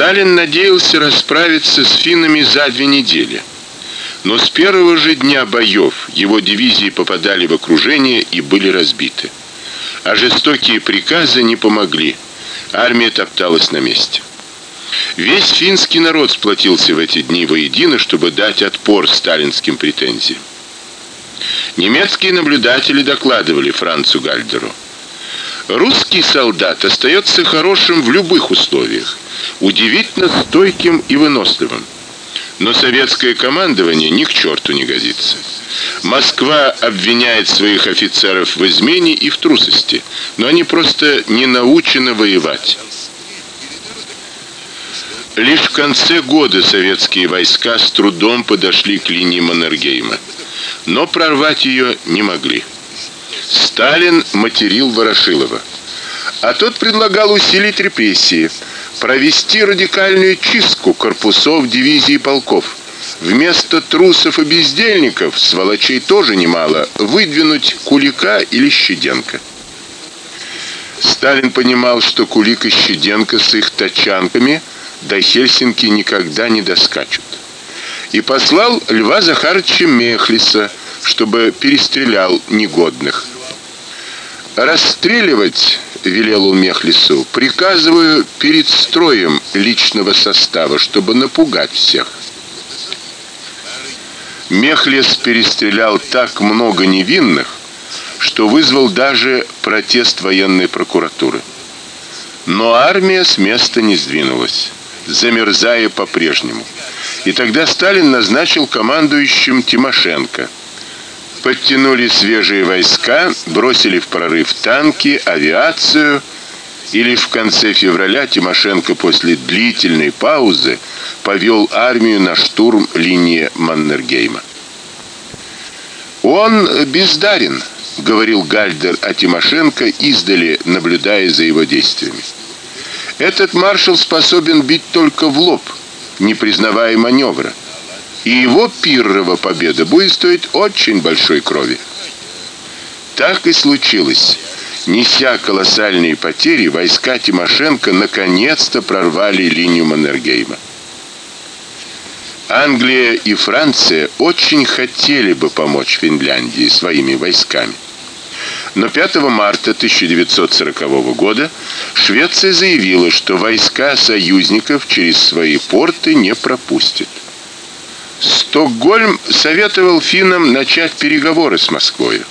Сталин надеялся расправиться с финнами за две недели. Но с первого же дня боев его дивизии попадали в окружение и были разбиты. А жестокие приказы не помогли. Армия топталась на месте. Весь финский народ сплотился в эти дни воедино, чтобы дать отпор сталинским претензиям. Немецкие наблюдатели докладывали Францу Гальдеру: Русский солдат остается хорошим в любых условиях, удивительно стойким и выносливым. Но советское командование ни к черту не годится. Москва обвиняет своих офицеров в измене и в трусости, но они просто не научены воевать. Лишь в конце года советские войска с трудом подошли к линии Маннергейма, но прорвать ее не могли. Сталин материл Ворошилова, а тот предлагал усилить репрессии, провести радикальную чистку корпусов дивизий и полков. Вместо трусов и бездельников, сволочей тоже немало, выдвинуть Кулика или Щеденко. Сталин понимал, что Кулик и Щеденко с их тачанками до Хельсинки никогда не доскачут. И послал Льва Захаровича Мехлиса, чтобы перестрелял негодных. Расстреливать, велел он Мехлису, приказываю перед строем личного состава, чтобы напугать всех. Мехлис перестрелял так много невинных, что вызвал даже протест военной прокуратуры. Но армия с места не сдвинулась, замерзая по-прежнему. И тогда Сталин назначил командующим Тимошенко – подтянули свежие войска, бросили в прорыв танки, авиацию, и лишь в конце февраля Тимошенко после длительной паузы повел армию на штурм линии Маннергейма. Он бездарен, говорил Гальдер о Тимошенко издали, наблюдая за его действиями. Этот маршал способен бить только в лоб, не признавая маневра и его пиррова победа будет стоить очень большой крови. Так и случилось. Неся колоссальные потери, войска Тимошенко наконец-то прорвали линию Маннергейма. Англия и Франция очень хотели бы помочь Финляндии своими войсками. Но 5 марта 1940 года Швеция заявила, что войска союзников через свои порты не пропустит. Стокгольм советовал финнам начать переговоры с Москвой.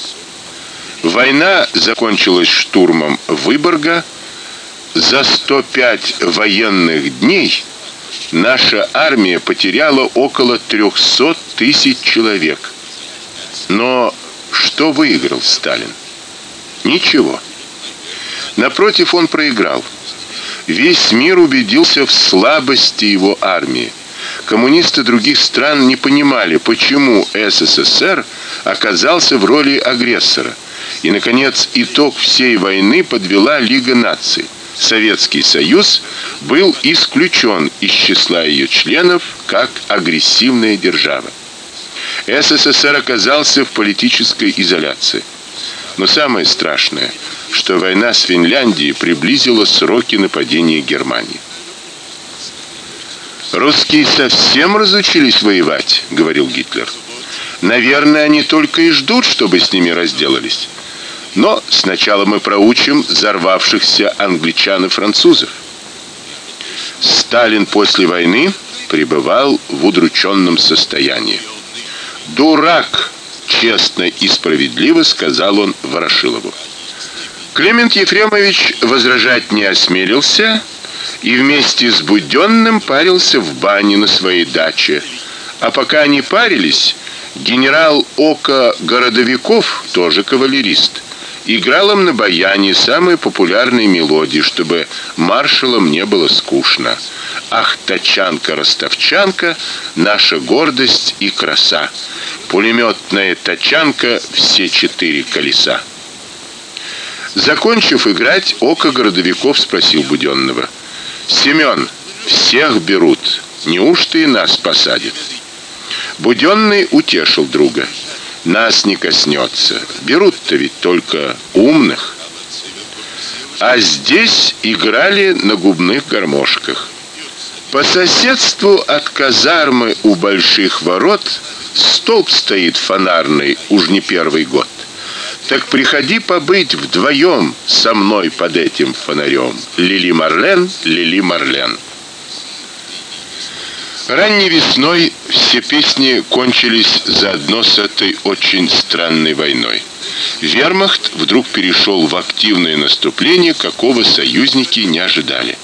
Война закончилась штурмом Выборга. За 105 военных дней наша армия потеряла около 300 тысяч человек. Но что выиграл Сталин? Ничего. Напротив, он проиграл. Весь мир убедился в слабости его армии коммунисты других стран не понимали, почему СССР оказался в роли агрессора. И наконец, итог всей войны подвела Лига наций. Советский Союз был исключен из числа ее членов как агрессивная держава. СССР оказался в политической изоляции. Но самое страшное, что война с Финляндией приблизила сроки нападения Германии. Русские совсем разучились воевать, говорил Гитлер. Наверное, они только и ждут, чтобы с ними разделались. Но сначала мы проучим взорвавшихся англичан и французов. Сталин после войны пребывал в удрученном состоянии. Дурак, честно и справедливо сказал он Ворошилову. Климент Ефремович возражать не осмелился и вместе с Будённым парился в бане на своей даче. А пока они парились, генерал Ока Городовиков, тоже кавалерист, играл им на баяне самые популярные мелодии, чтобы маршалам не было скучно. Ах, тачанка-ростовчанка, наша гордость и краса. Пулеметная тачанка, все четыре колеса. Закончив играть, Ока Городовиков спросил Будённого: Семен, всех берут. Неужто и нас посадят? Буденный утешил друга. Нас не коснется. Берут-то ведь только умных. А здесь играли на губных гармошках. По соседству от казармы у больших ворот столб стоит фонарный уж не первый год. Так приходи побыть вдвоем со мной под этим фонарем. Лили Марлен, Лили Марлен. Ранней весной все песни кончились заодно с этой очень странной войной. Вермахт вдруг перешел в активное наступление, какого союзники не ожидали.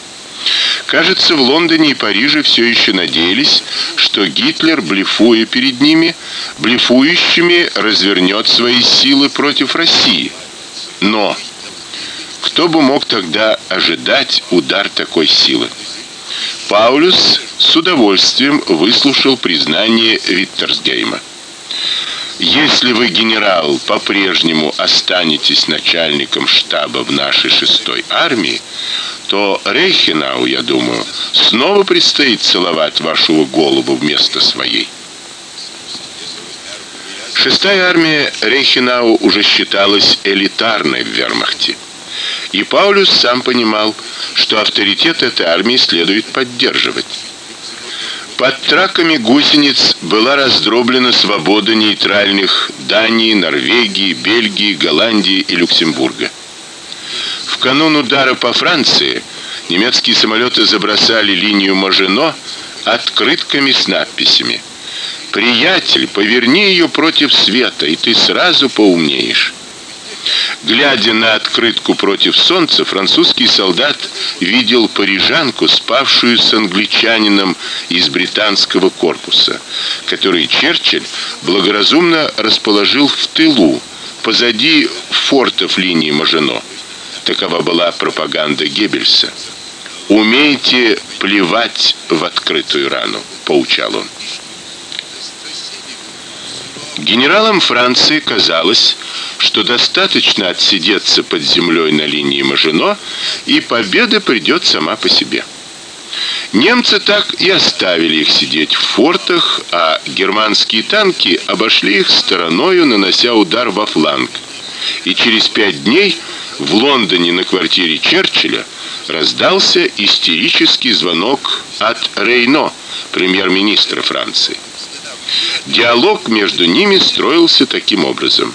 Кажется, в Лондоне и Париже все еще надеялись, что Гитлер, блефуя перед ними, блефующими развернет свои силы против России. Но кто бы мог тогда ожидать удар такой силы? Паулюс с удовольствием выслушал признание Виттерсгейма. Если вы, генерал, по-прежнему останетесь начальником штаба в нашей шестой армии, то Рейхенау, я думаю, снова предстоит целовать вашу голову вместо своей. Шестая армия Рейхенау уже считалась элитарной в Вермахте. И Паулюс сам понимал, что авторитет этой армии следует поддерживать. Под траками гусениц была раздроблена свобода нейтральных Дании, Норвегии, Бельгии, Голландии и Люксембурга. В канун удара по Франции немецкие самолеты забросали линию Мажино открытками с надписями: "Приятель, поверни ее против света, и ты сразу поумнеешь". Глядя на открытку против солнца, французский солдат видел парижанку, спавшую с англичанином из британского корпуса, который Черчилль благоразумно расположил в тылу, позади фортов линии Мажино. Такова была пропаганда Геббельса. Умейте плевать в открытую рану, поучал он. Генералам Франции казалось, что достаточно отсидеться под землей на линии Мажино, и победа придет сама по себе. Немцы так и оставили их сидеть в фортах, а германские танки обошли их стороною, нанося удар во фланг. И через пять дней в Лондоне на квартире Черчилля раздался истерический звонок от Рейно, премьер-министра Франции. Диалог между ними строился таким образом: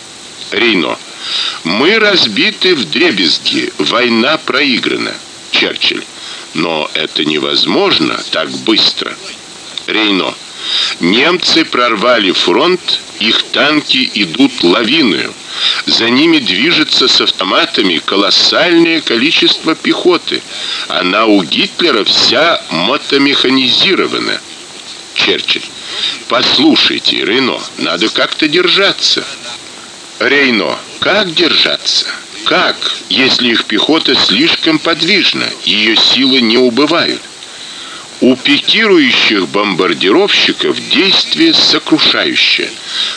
Рейно. Мы разбиты в дребезги, война проиграна. Черчилль. Но это невозможно так быстро. Рейно. Немцы прорвали фронт, их танки идут лавиною. За ними движется с автоматами колоссальное количество пехоты. Она у Гитлера вся мотомеханизирована. Черчилль. Послушайте, Рейно, надо как-то держаться. Рейно, как держаться? Как, если их пехота слишком подвижна, ее силы не убывают? У пикирующих бомбардировщиков действие сокрушающее.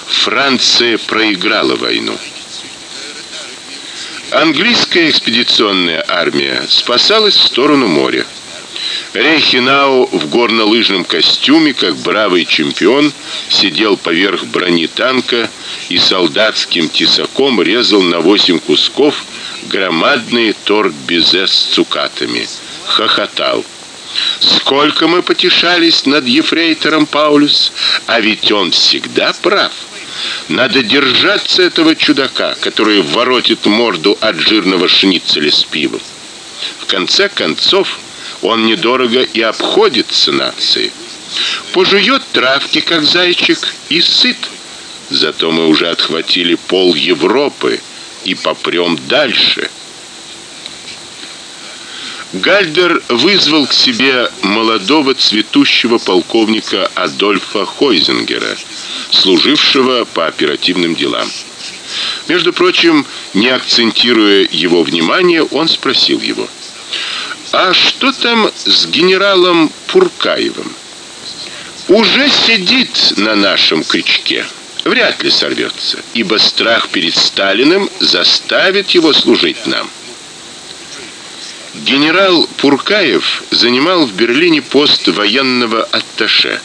Франция проиграла войну. Английская экспедиционная армия спасалась в сторону моря. Рейхенау в горнолыжном костюме, как бравый чемпион, сидел поверх брони танка и солдатским тесаком резал на восемь кусков громадные торт-безе с цукатами. Хохотал. Сколько мы потешались над ефрейтором Паулюс, а ведь он всегда прав. Надо держаться этого чудака, который воротит морду от жирного шницеля с пивом. В конце концов, он недорого и обходится нации. Пожует травки, как зайчик, и сыт. Зато мы уже отхватили пол Европы и попрем дальше. Гальдер вызвал к себе молодого цветущего полковника Адольфа Хойзингера, служившего по оперативным делам. Между прочим, не акцентируя его внимание, он спросил его: а что там с генералом Пуркаевым? Уже сидит на нашем крючке. Вряд ли сорвется, ибо страх перед Сталиным заставит его служить нам. Генерал Пуркаев занимал в Берлине пост военного атташе.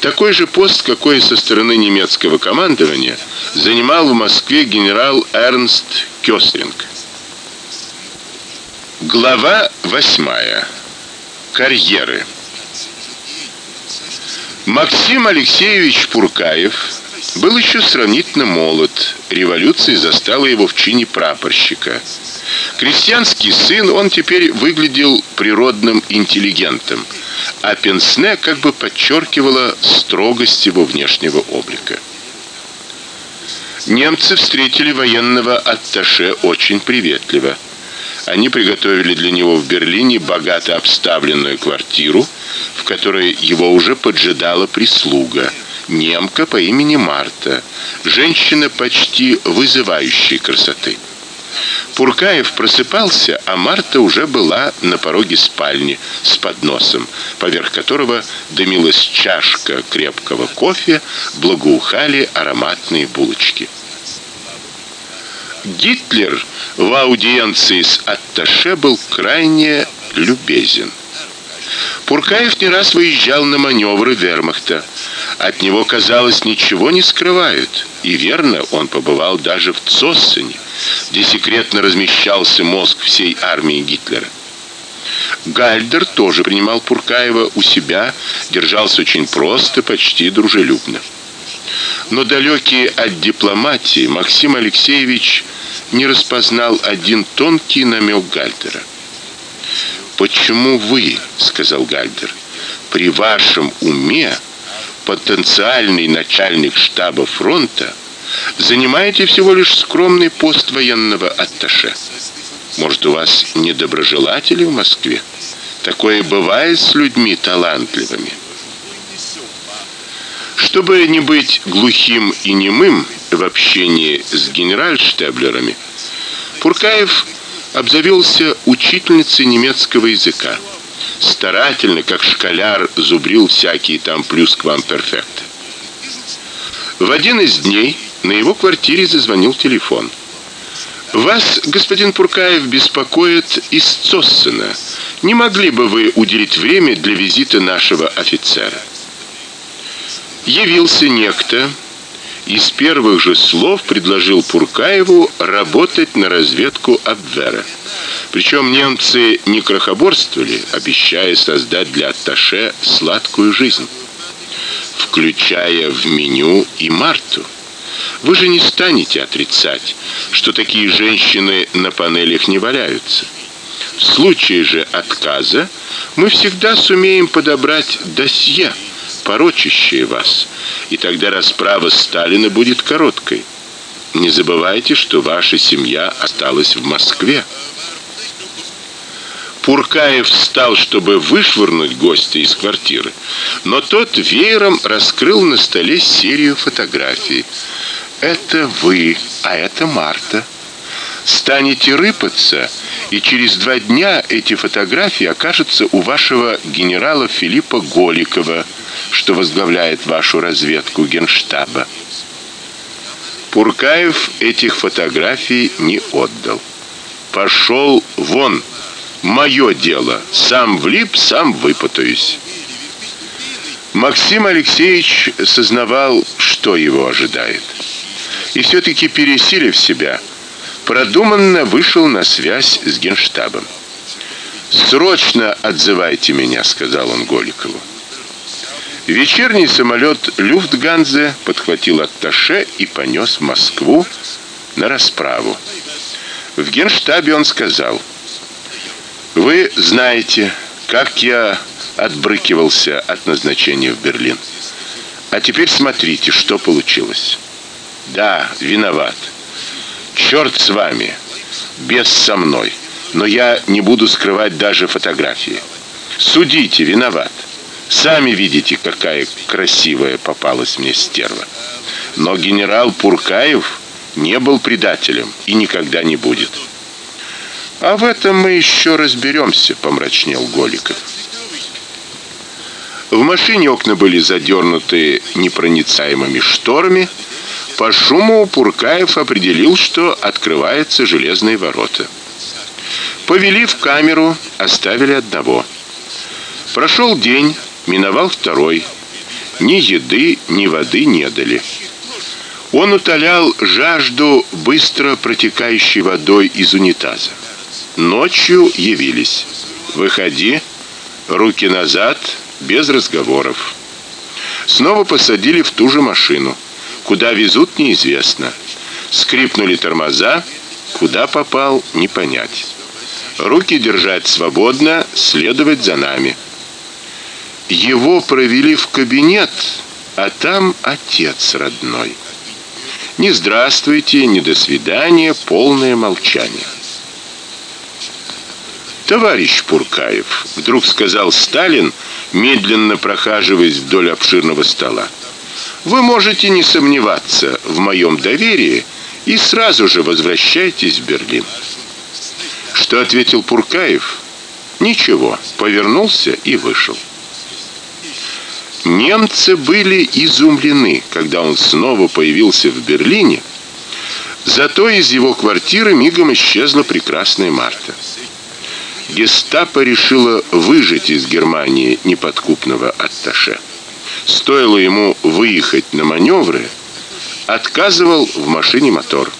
Такой же пост, какой со стороны немецкого командования занимал в Москве генерал Эрнст Кёслинг. Глава восьмая. Карьеры. Максим Алексеевич Пуркаев был еще сравнительно молод. Революция застала его в чине прапорщика. Крестьянский сын, он теперь выглядел природным интеллигентом, а пенсне как бы подчеркивало строгость его внешнего облика. Немцы встретили военного атташе очень приветливо. Они приготовили для него в Берлине богато обставленную квартиру, в которой его уже поджидала прислуга, немка по имени Марта, женщина почти вызывающей красоты. Пуркаев просыпался, а Марта уже была на пороге спальни с подносом, поверх которого дымилась чашка крепкого кофе, благоухали ароматные булочки. Гитлер в аудиенции с атташе был крайне любезен. Пуркаев не раз выезжал на маневры Вермахта. От него, казалось, ничего не скрывают. И верно, он побывал даже в Цоссене, где секретно размещался мозг всей армии Гитлера. Гальдер тоже принимал Пуркаева у себя, держался очень просто, почти дружелюбно. Но далекий от дипломатии Максим Алексеевич не распознал один тонкий намек Гальдера. Почему вы, сказал Гальдер, при вашем уме потенциальный начальник штаба фронта занимаете всего лишь скромный пост военного атташе? Может, у вас недоброжелатели в Москве? Такое бывает с людьми талантливыми. Чтобы не быть глухим и немым в общении с генеральштаблерами, Пуркаев обзавелся учительницей немецкого языка. Старательно, как школяр, зубрил всякие там плюс-квам-перфекты. В один из дней на его квартире зазвонил телефон. Вас, господин Пуркаев, беспокоит из Цоссена. Не могли бы вы уделить время для визита нашего офицера? Явился некто, и с первых же слов предложил Пуркаеву работать на разведку Абвера. Причем немцы не крохоборствовали, обещая создать для атташе сладкую жизнь, включая в меню и Марту. Вы же не станете отрицать, что такие женщины на панелях не валяются. В случае же отказа мы всегда сумеем подобрать досье порочащие вас, и тогда расправа Сталина будет короткой. Не забывайте, что ваша семья осталась в Москве. Пуркаев встал, чтобы вышвырнуть гостя из квартиры, но тот веером раскрыл на столе серию фотографий. Это вы, а это Марта. Станете рыпаться, и через два дня эти фотографии окажутся у вашего генерала Филиппа Голикова что возглавляет вашу разведку Генштаба. Пуркаев этих фотографий не отдал. Пошел вон. Мое дело. Сам влип, сам выпутаюсь. Максим Алексеевич сознавал, что его ожидает. И все таки пересилив себя, продуманно вышел на связь с Генштабом. Срочно отзывайте меня, сказал он Голикову. Вечерний самолет Люфтганзе подхватил атташе и понес в Москву на расправу. В Генштабе он сказал: "Вы знаете, как я отбрыкивался от назначения в Берлин. А теперь смотрите, что получилось. Да, виноват. Черт с вами. Без со мной. Но я не буду скрывать даже фотографии. Судите, виноват. Сами видите, какая красивая попалась мне стерва. Но генерал Пуркаев не был предателем и никогда не будет. А в этом мы еще разберемся, помрачнел Голиков. В машине окна были задернуты непроницаемыми шторами. По шуму Пуркаев определил, что открываются железные ворота. Повели в камеру, оставили одного. Прошел день, Миновал второй. Ни еды, ни воды не дали. Он утолял жажду быстро протекающей водой из унитаза. Ночью явились. Выходи, руки назад, без разговоров. Снова посадили в ту же машину. Куда везут неизвестно. Скрипнули тормоза, куда попал не понять. Руки держать свободно, следовать за нами. Его провели в кабинет, а там отец родной. Ни здравствуйте, ни до свидания, полное молчание. Товарищ Пуркаев, вдруг сказал Сталин, медленно прохаживаясь вдоль обширного стола. Вы можете не сомневаться в моем доверии и сразу же возвращайтесь в Берлин. Что ответил Пуркаев? Ничего, повернулся и вышел. Немцы были изумлены, когда он снова появился в Берлине. Зато из его квартиры мигом исчезла прекрасная Марта. Гестапо решило выжать из Германии неподкупного атташе. Стоило ему выехать на маневры, отказывал в машине мотор.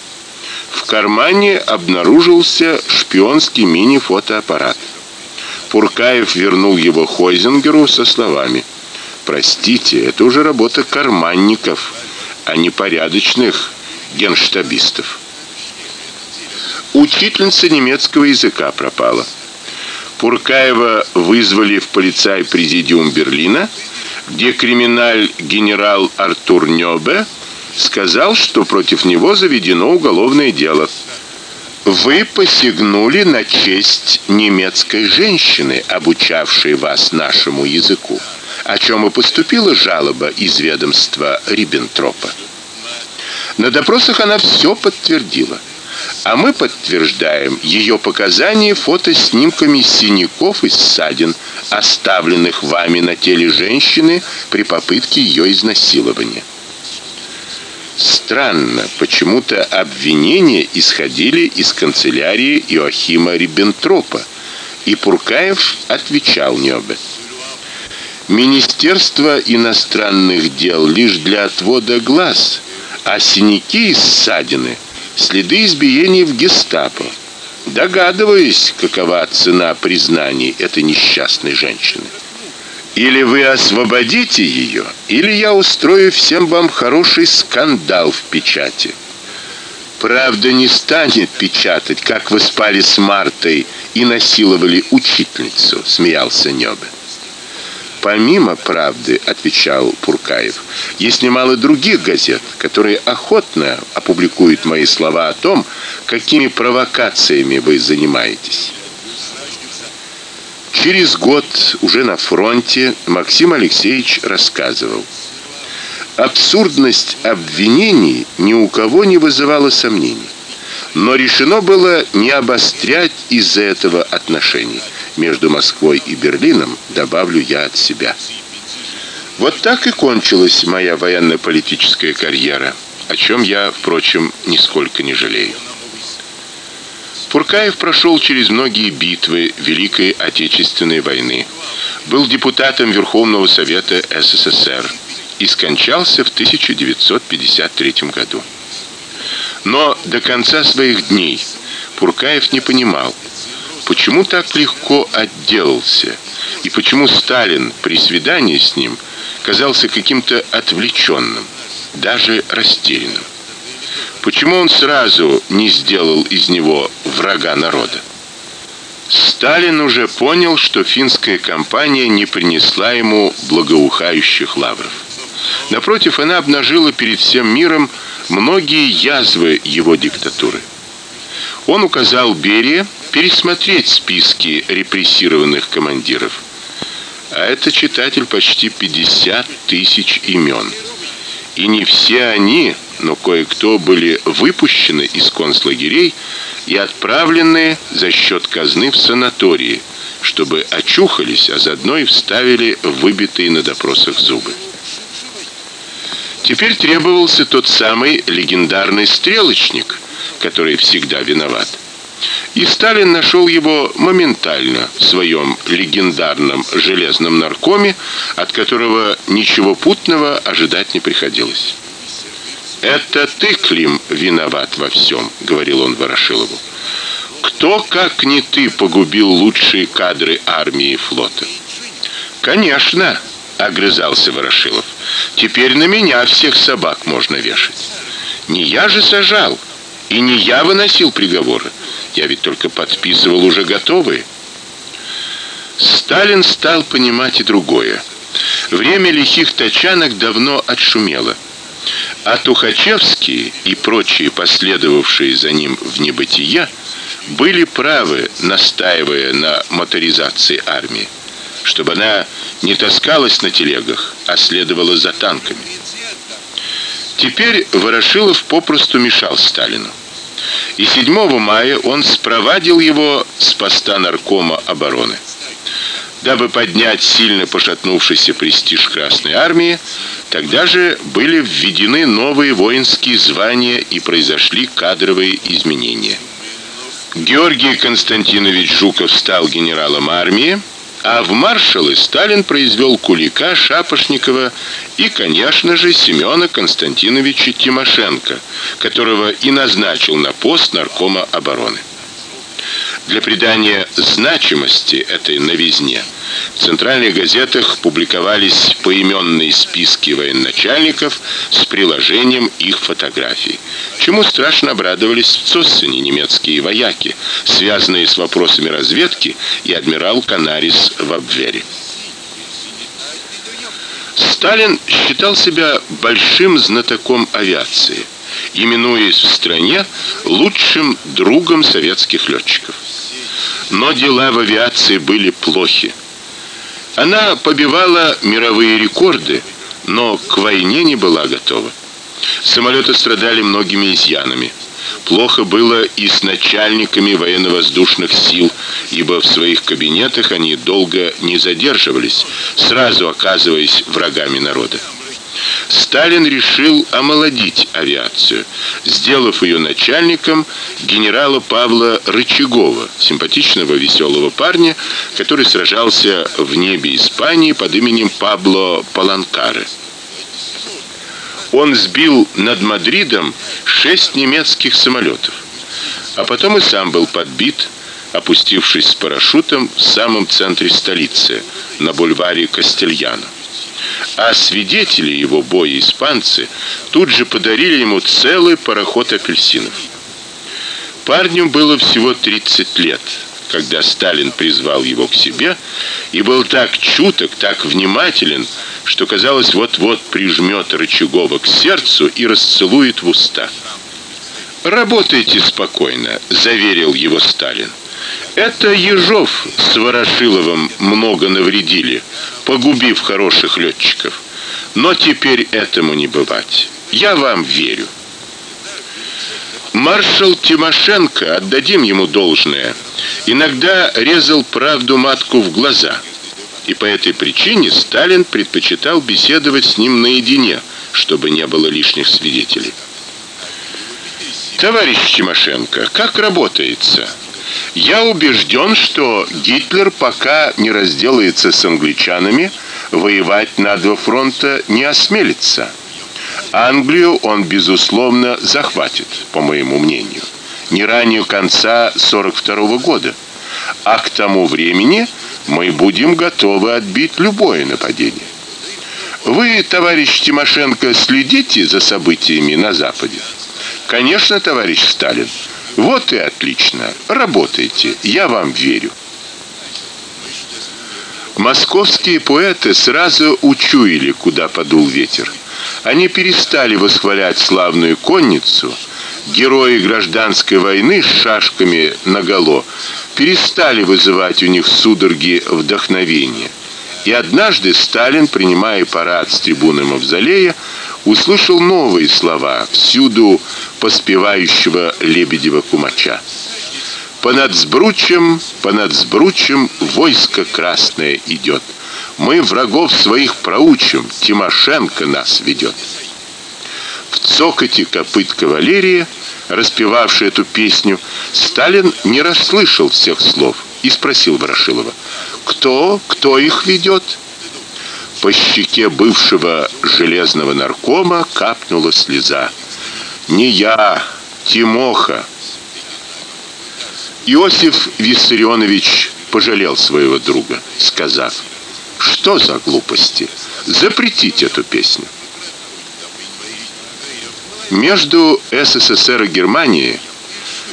В кармане обнаружился шпионский мини-фотоаппарат. Пуркаев вернул его Хойзингеру со словами: "Простите, это уже работа карманников, а не порядочных генштабистов". Учительница немецкого языка пропала. Пуркаева вызвали в полицай-президиум Берлина, где криминаль генерал Артур Нёбе сказал, что против него заведено уголовное дело. Вы посягнули на честь немецкой женщины, обучавшей вас нашему языку, о чем и поступила жалоба из ведомства Риббентропа. На допросах она все подтвердила. А мы подтверждаем ее показания фотоснимками синяков и ссадин, оставленных вами на теле женщины при попытке ее изнасилования. Странно, почему-то обвинения исходили из канцелярии Иоахима Риббентропа, и Пуркаев отвечал Нёбе. Министерство иностранных дел лишь для отвода глаз, а синяки и ссадины – следы избиений в Гестапо. Догадываюсь, какова цена признаний этой несчастной женщины. Или вы освободите ее, или я устрою всем вам хороший скандал в печати. Правда не станет печатать, как вы спали с Мартой и насиловали учительницу, смеялся Нёбе. Помимо правды, отвечал Пуркаев, есть немало других газет, которые охотно опубликуют мои слова о том, какими провокациями вы занимаетесь. Через год уже на фронте Максим Алексеевич рассказывал: Абсурдность обвинений ни у кого не вызывала сомнений но решено было не обострять из-за этого отношений между Москвой и Берлином, добавлю я от себя. Вот так и кончилась моя военно-политическая карьера, о чем я, впрочем, нисколько не жалею. Пуркаев прошел через многие битвы Великой Отечественной войны. Был депутатом Верховного Совета СССР и скончался в 1953 году. Но до конца своих дней Пуркаев не понимал, почему так легко отделался и почему Сталин при свидании с ним казался каким-то отвлеченным, даже растерянным. Почему он сразу не сделал из него врага народа? Сталин уже понял, что финская кампания не принесла ему благоухающих лавров. Напротив, она обнажила перед всем миром многие язвы его диктатуры. Он указал Берии пересмотреть списки репрессированных командиров. А это читатель почти 50 тысяч имен. И не все они, но кое-кто были выпущены из концлагерей и отправлены за счет казны в санатории, чтобы очухались, а заодно и вставили выбитые на допросах зубы. Теперь требовался тот самый легендарный стрелочник, который всегда виноват. И Сталин нашел его моментально в своем легендарном железном наркоме, от которого ничего путного ожидать не приходилось. Это ты, Клим, виноват во всем», — говорил он Ворошилову. Кто, как не ты, погубил лучшие кадры армии и флота? Конечно, огрызался Ворошилов. Теперь на меня всех собак можно вешать. Не я же сажал, и не я выносил приговоры. Я ведь только подписывал уже готовые. Сталин стал понимать и другое. Время лихих тачанок давно отшумело. А Тухачевский и прочие последовавшие за ним в небытие были правы, настаивая на моторизации армии, чтобы она не таскалась на телегах, а следовала за танками. Теперь Ворошилов попросту мешал Сталину. И 7 мая он спровадил его с поста наркома обороны. Дабы поднять сильно пошатнувшийся престиж Красной армии, тогда же были введены новые воинские звания и произошли кадровые изменения. Георгий Константинович Жуков стал генералом армии, а в маршалы Сталин произвел Кулика, Шапошникова и, конечно же, Семена Константиновича Тимошенко, которого и назначил на пост наркома обороны. Для придания значимости этой новизне в центральных газетах публиковались поименные списки военачальников с приложением их фотографий. Чему страшно обрадовались в Цоссене немецкие вояки, связанные с вопросами разведки, и адмирал Канарис в Абвере. Сталин считал себя большим знатоком авиации, именуясь в стране лучшим другом советских летчиков. Но дела в авиации были плохи. Она побивала мировые рекорды, но к войне не была готова. Самолеты страдали многими изъянами. Плохо было и с начальниками военно-воздушных сил, ибо в своих кабинетах они долго не задерживались, сразу оказываясь врагами народа. Сталин решил омолодить авиацию, сделав ее начальником генерала Павла Рычагова, симпатичного веселого парня, который сражался в небе Испании под именем Пабло Паланкаре. Он сбил над Мадридом шесть немецких самолетов, а потом и сам был подбит, опустившись с парашютом в самом центре столицы, на бульваре Кастельяно а свидетели его боя испанцы тут же подарили ему целый пароход апельсинов. Парню было всего 30 лет, когда Сталин призвал его к себе, и был так чуток, так внимателен, что казалось, вот-вот прижмет Рычагова к сердцу и расцелует в уста. Работайте спокойно, заверил его Сталин. Это Ежов с Ворошиловым много навредили, погубив хороших летчиков. Но теперь этому не бывать. Я вам верю. Маршал Тимошенко, отдадим ему должное, иногда резал правду матку в глаза. И по этой причине Сталин предпочитал беседовать с ним наедине, чтобы не было лишних свидетелей. Товарищ Тимошенко, как работается? Я убежден, что Гитлер пока не разделается с англичанами, воевать на два фронта не осмелится. Англию он безусловно захватит, по моему мнению, не ранее конца 42 -го года. А к тому времени мы будем готовы отбить любое нападение. Вы, товарищ Тимошенко, следите за событиями на западе. Конечно, товарищ Сталин. Вот и отлично. Работайте. Я вам верю. Московские поэты сразу учуяли, куда подул ветер. Они перестали восхвалять славную конницу, герои гражданской войны с шашками наголо перестали вызывать у них судороги вдохновения. И однажды Сталин, принимая парад с трибуны мавзолея, услышал новые слова, всюду поспевающего Лебедева кумача. Понад сбручем, понад сбручем войско красное идет. Мы врагов своих проучим, Тимошенко нас ведет. В цокоте копыт кавалерии, распевавшей эту песню, Сталин не расслышал всех слов и спросил Ворошилова: "Кто, кто их ведет? По щеке бывшего железного наркома капнула слеза. "Не я, Тимоха", Иосиф Виссарионович пожалел своего друга, сказав: Что за глупости? Запретить эту песню. Между СССР и Германией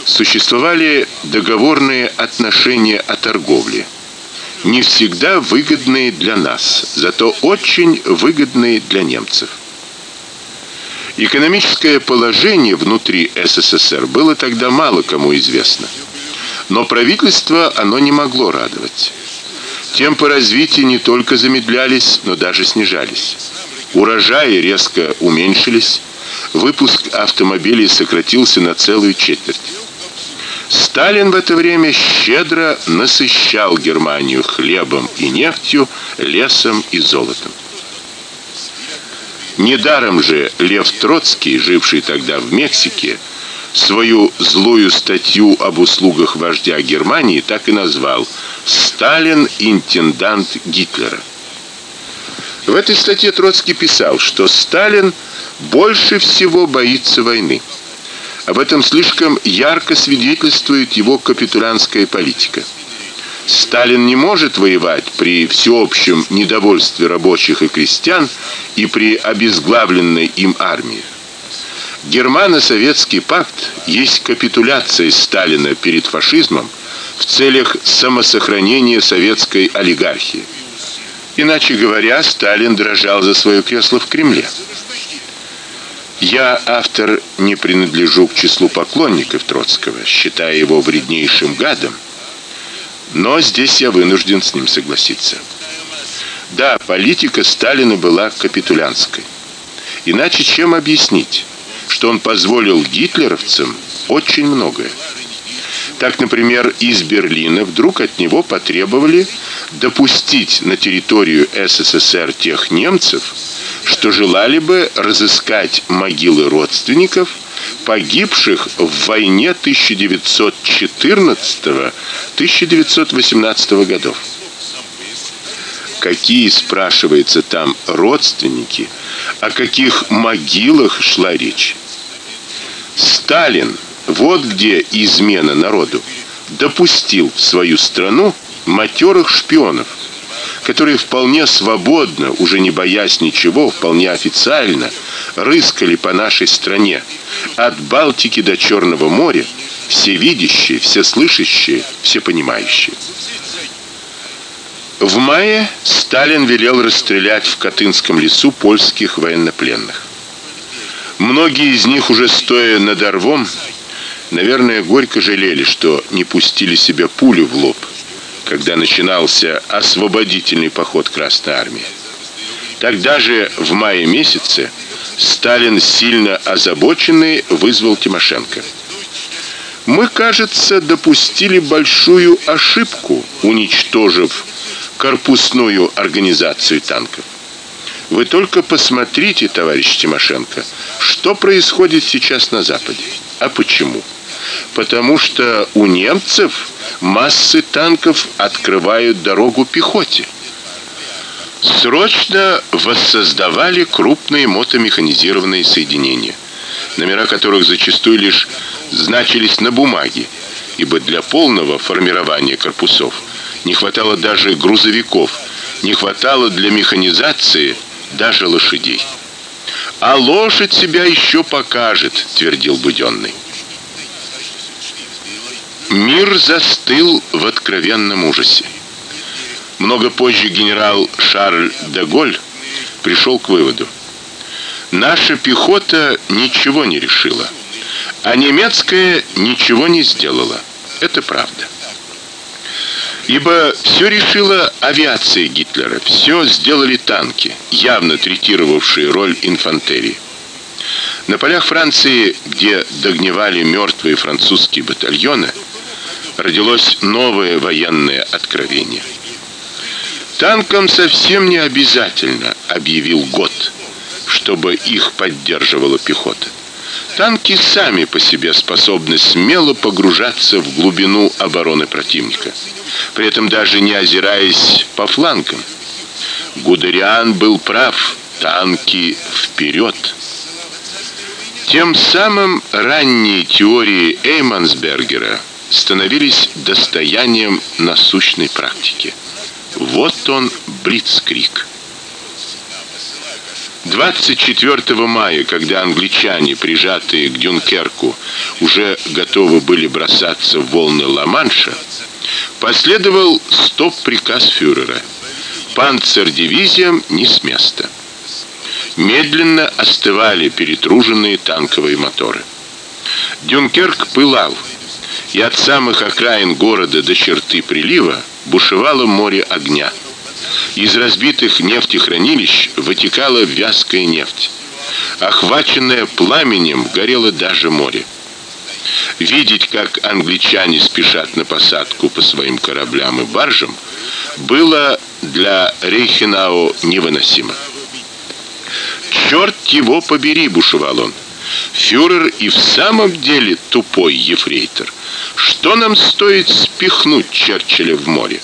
существовали договорные отношения о торговле, не всегда выгодные для нас, зато очень выгодные для немцев. Экономическое положение внутри СССР было тогда мало кому известно. Но правительство оно не могло радовать. Темпы развития не только замедлялись, но даже снижались. Урожаи резко уменьшились, выпуск автомобилей сократился на целую четверть. Сталин в это время щедро насыщал Германию хлебом и нефтью, лесом и золотом. Недаром же Лев Троцкий, живший тогда в Мексике, свою злую статью об услугах вождя Германии так и назвал Сталин интендант Гитлера. В этой статье Троцкий писал, что Сталин больше всего боится войны. Об этом слишком ярко свидетельствует его капитулянская политика. Сталин не может воевать при всеобщем недовольстве рабочих и крестьян и при обезглавленной им армии. Германо-советский пакт есть капитуляция Сталина перед фашизмом в целях самосохранения советской олигархии. Иначе говоря, Сталин дрожал за свое кресло в Кремле. Я, автор, не принадлежу к числу поклонников Троцкого, считая его вреднейшим гадом, но здесь я вынужден с ним согласиться. Да, политика Сталина была капитулянской. Иначе чем объяснить, что он позволил гитлеровцам очень многое? Так, например, из Берлина вдруг от него потребовали допустить на территорию СССР тех немцев, что желали бы разыскать могилы родственников, погибших в войне 1914-1918 годов. Какие, спрашивается там, родственники, о каких могилах шла речь? Сталин, вот где измена народу, допустил в свою страну матерых шпионов, которые вполне свободно, уже не боясь ничего, вполне официально рыскали по нашей стране, от Балтики до Черного моря, всевидящие, всеслышащие, всепонимающие. В мае Сталин велел расстрелять в Катынском лесу польских военнопленных. Многие из них уже стоя над Орвом, наверное, горько жалели, что не пустили себе пулю в лоб когда начинался освободительный поход Красной армии. Тогда же в мае месяце Сталин сильно озабоченный вызвал Тимошенко. Мы, кажется, допустили большую ошибку, уничтожив корпусную организацию танков. Вы только посмотрите, товарищ Тимошенко, что происходит сейчас на западе. А почему? Потому что у немцев массы танков открывают дорогу пехоте. Срочно воссоздавали крупные мотомеханизированные соединения, номера которых зачастую лишь значились на бумаге, ибо для полного формирования корпусов не хватало даже грузовиков, не хватало для механизации даже лошадей. А лошадь себя еще покажет, твердил Будённый. Мир застыл в откровенном ужасе. Много позже генерал Шарль де Голь пришел к выводу: наша пехота ничего не решила, а немецкая ничего не сделала. Это правда. Ибо все решила авиация Гитлера, все сделали танки, явно третировавшие роль инфантерии. На полях Франции, где догнивали мертвые французские батальоны, родилось новое военное откровение. Танкам совсем не обязательно, объявил Гот, чтобы их поддерживала пехота. Танки сами по себе способны смело погружаться в глубину обороны противника, при этом даже не озираясь по флангам. Гудериан был прав, танки вперед. Тем самым ранние теории Эймансбергера становились достоянием насущной практики. Вот он блицкриг. 24 мая, когда англичане, прижатые к Дюнкерку, уже готовы были бросаться в волны Ла-Манша, последовал стоп-приказ фюрера. Панцердивизиям не с места. Медленно остывали перетруженные танковые моторы. Дюнкерк пылал, и от самых окраин города до черты прилива бушевало море огня. Из разбитых нефтехранилищ вытекала вязкая нефть. Охваченное пламенем горело даже море. Видеть, как англичане спешат на посадку по своим кораблям и баржам, было для Рейхенау невыносимо. Черт его побери, бушевал он. Фюрер и в самом деле тупой ефрейтор. Что нам стоит спихнуть Черчилля в море?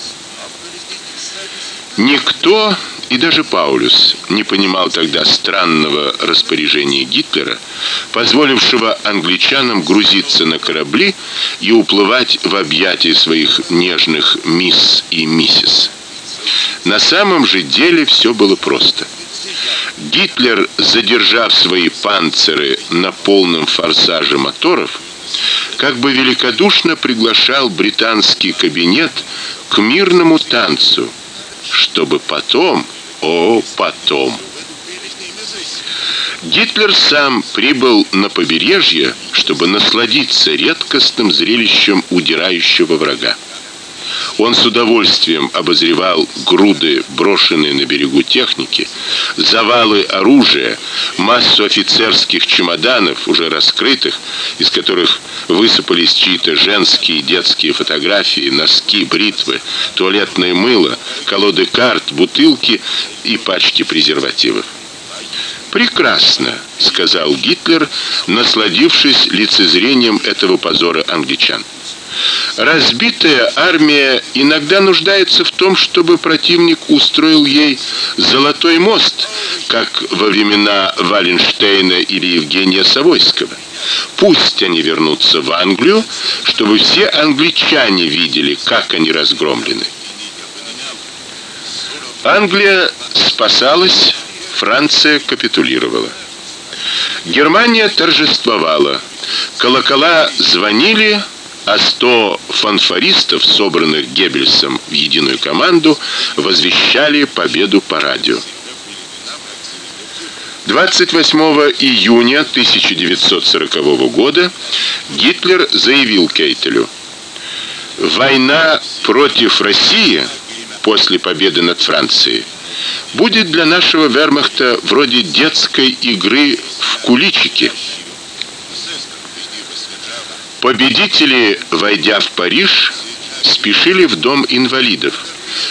Никто и даже Паулюс не понимал тогда странного распоряжения Гитлера, позволившего англичанам грузиться на корабли и уплывать в объятия своих нежных мисс и миссис. На самом же деле все было просто. Гитлер, задержав свои панциры на полном форсаже моторов, как бы великодушно приглашал британский кабинет к мирному танцу чтобы потом, о, потом. Гитлер сам прибыл на побережье, чтобы насладиться редкостным зрелищем удирающего врага. Он с удовольствием обозревал груды брошенной на берегу техники, завалы оружия, массу офицерских чемоданов, уже раскрытых, из которых высыпались чьи-то женские и детские фотографии, носки, бритвы, туалетное мыло, колоды карт, бутылки и пачки презервативов. Прекрасно, сказал Гитлер, насладившись лицезрением этого позора англичан. Разбитая армия иногда нуждается в том, чтобы противник устроил ей золотой мост, как во времена Валенштейна или Евгения Савойского. Пусть они вернутся в Англию, чтобы все англичане видели, как они разгромлены. Англия спасалась, Франция капитулировала. Германия торжествовала. Колокола звонили, а 100 фанфаристов, собранных Геббельсом в единую команду, возвещали победу по радио. 28 июня 1940 года Гитлер заявил Кейтелю: "Война против России после победы над Францией будет для нашего вермахта вроде детской игры в куличики". Победители, войдя в Париж, спешили в дом инвалидов,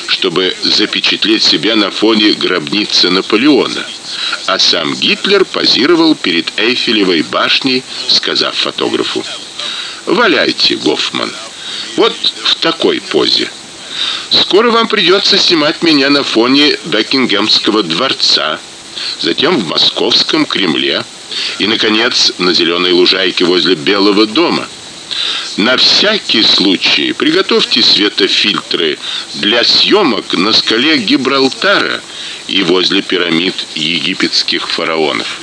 чтобы запечатлеть себя на фоне гробницы Наполеона. А сам Гитлер позировал перед Эйфелевой башней, сказав фотографу: "Валяйте, Гофман. Вот в такой позе. Скоро вам придется снимать меня на фоне Бекингемского дворца, затем в Московском Кремле и наконец на зеленой лужайке возле Белого дома". На всякий случай приготовьте светофильтры для съемок на скале Гибралтара и возле пирамид египетских фараонов.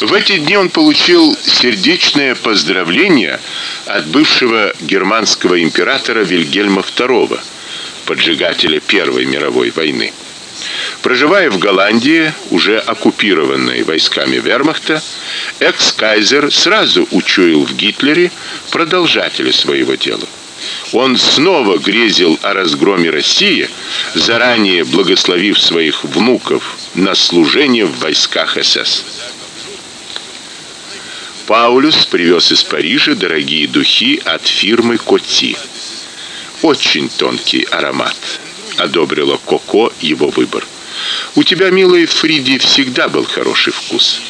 В эти дни он получил сердечное поздравление от бывшего германского императора Вильгельма II, поджигателя Первой мировой войны. Проживая в Голландии, уже оккупированной войсками Вермахта, экс-кайзер сразу учуял в Гитлере продолжателя своего дела. Он снова грезил о разгроме России, заранее благословив своих внуков на служение в войсках СС. Паулюс привез из Парижа дорогие духи от фирмы Коти. Очень тонкий аромат. Одобрила Коко его выбор. У тебя, милая Фриди, всегда был хороший вкус.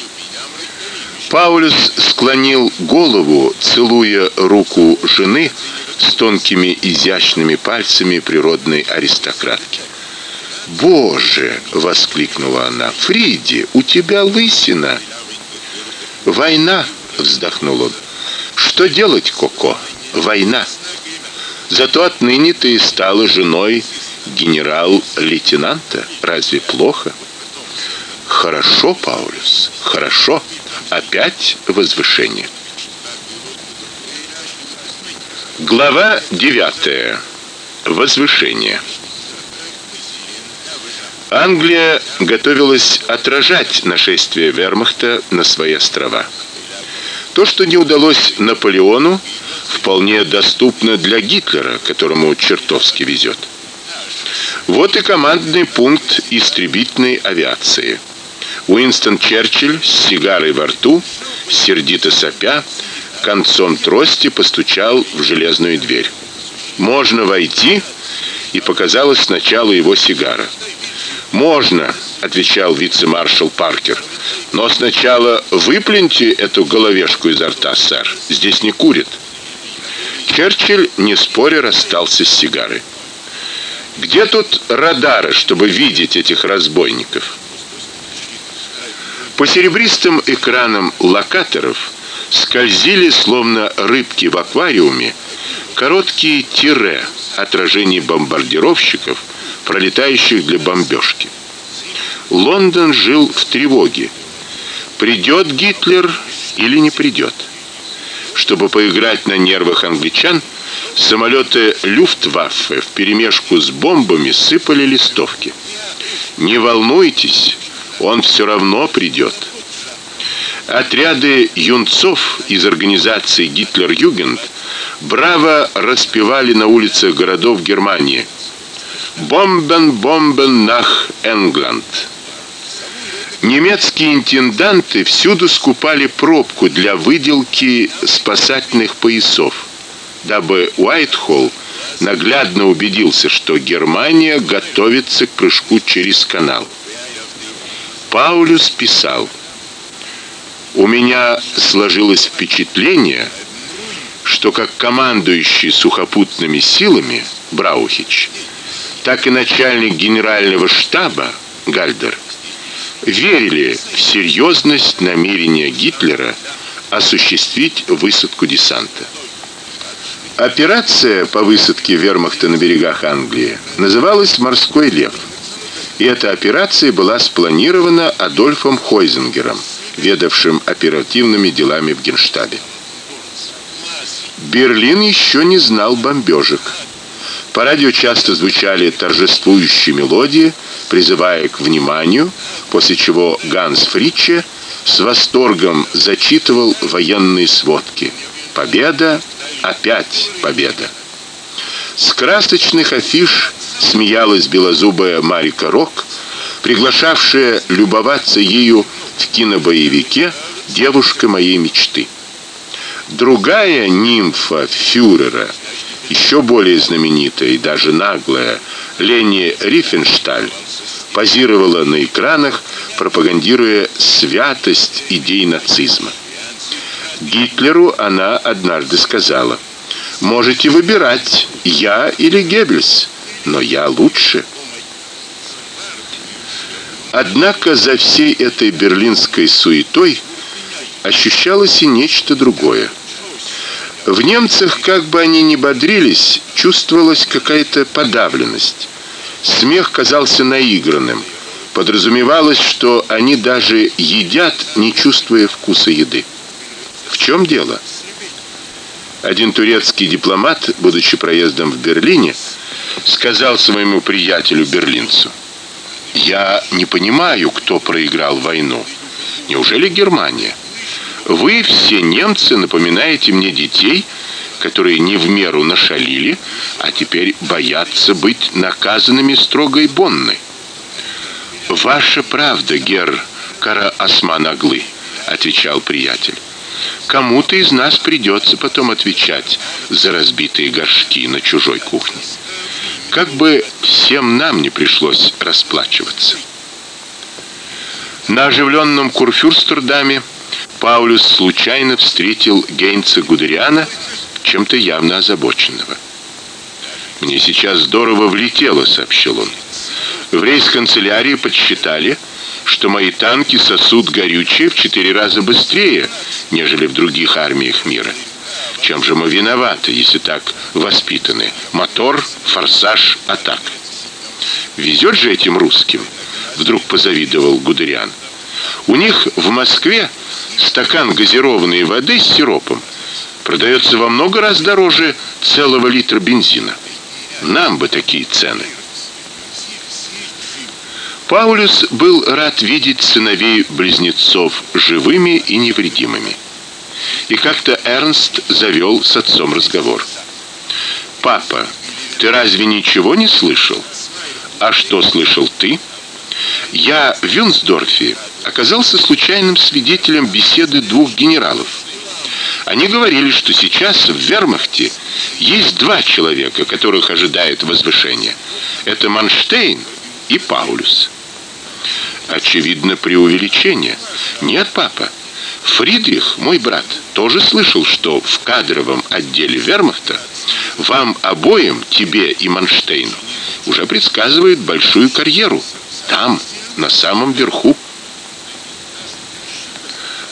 Паулюс склонил голову, целуя руку жены с тонкими изящными пальцами природной аристократки. "Боже!" воскликнула она. "Фриди, у тебя лысина". "Война", вздохнул он. "Что делать, Коко? Война". Зато отныне ты стала женой генерал-лейтенанта. Разве плохо? Хорошо, Паулюс, хорошо. Опять возвышение. Глава 9. Возвышение. Англия готовилась отражать нашествие Вермахта на свои острова. То, что не удалось Наполеону, вполне доступно для Гитлера, которому чертовски везет. Вот и командный пункт истребительной авиации. Уинстон Черчилль с сигарой во рту, сердито сопя, концом трости постучал в железную дверь. Можно войти, и показалась сначала его сигара. Можно, отвечал вице-маршал Паркер. Но сначала выплюньте эту головешку изо рта, сэр. Здесь не курят. Черчилль, не споря, расстался с сигарой. Где тут радары, чтобы видеть этих разбойников? По серебристым экранам локаторов скользили словно рыбки в аквариуме короткие тире отражений бомбардировщиков, пролетающих для бомбежки. Лондон жил в тревоге. Придет Гитлер или не придет? Чтобы поиграть на нервах англичан, самолеты Люфтваффе вперемешку с бомбами сыпали листовки. Не волнуйтесь, он все равно придет. Отряды юнцов из организации Гитлер-Югенд браво распевали на улицах городов Германии. Бомбен, бомбен нах Энгланд. Немецкие интенданты всюду скупали пробку для выделки спасательных поясов, дабы Уайтхолл наглядно убедился, что Германия готовится к прыжку через канал. Паулюс писал: "У меня сложилось впечатление, что как командующий сухопутными силами Браухич, так и начальник генерального штаба Гальдер верили в серьезность намерения Гитлера осуществить высадку десанта. Операция по высадке вермахта на берегах Англии называлась Морской лев. И эта операция была спланирована Адольфом Хойзингером, ведавшим оперативными делами в Генштабе. Берлин еще не знал бомбежек. По радио часто звучали торжествующие мелодии, призывая к вниманию, после чего Ганс Фриче с восторгом зачитывал военные сводки. Победа, опять победа. С красочных афиш смеялась белозубая Марика Рок, приглашавшая любоваться ею в кинобоевике Девушка моей мечты. Другая нимфа фюрера, еще более знаменитая и даже наглая, Лени Рифеншталь, позировала на экранах, пропагандируя святость идей нацизма. Гитлеру она однажды сказала: "Можете выбирать, я или Геббельс, но я лучше". Однако за всей этой берлинской суетой ощущалось и нечто другое. В немцах, как бы они ни бодрились, чувствовалась какая-то подавленность. Смех казался наигранным. Подразумевалось, что они даже едят, не чувствуя вкуса еды. В чем дело? Один турецкий дипломат, будучи проездом в Берлине, сказал своему приятелю берлинцу: "Я не понимаю, кто проиграл войну. Неужели Германия?" Вы все немцы напоминаете мне детей, которые не в меру нашалили, а теперь боятся быть наказанными строгой Бонной. Ваша правда, гер Кара Осман отвечал приятель. Кому-то из нас придется потом отвечать за разбитые горшки на чужой кухне. Как бы всем нам не пришлось расплачиваться. На оживленном Курфюрстердаме Паулюс случайно встретил Гейнца Гудериана, чем-то явно озабоченного. Мне сейчас здорово влетело, сообщил он. В рейс-канцелярии подсчитали, что мои танки сосут горючее в четыре раза быстрее, нежели в других армиях мира. Чем же мы виноваты, если так воспитаны? Мотор, форсаж, атака. Везет же этим русским, вдруг позавидовал Гудериан. У них в Москве стакан газированной воды с сиропом продается во много раз дороже целого литра бензина. Нам бы такие цены. Паулюс был рад видеть сыновей близнецов живыми и невредимыми. И как-то Эрнст завел с отцом разговор. Папа, ты разве ничего не слышал? А что слышал ты? Я в Вюнсдорфе оказался случайным свидетелем беседы двух генералов. Они говорили, что сейчас в Вермахте есть два человека, которых ожидает возвышение. Это Манштейн и Паулюс. Очевидно, преувеличение. Нет, папа. Фридрих, мой брат, тоже слышал, что в кадровом отделе Вермахта вам обоим, тебе и Манштейну, уже предсказывают большую карьеру там, на самом верху.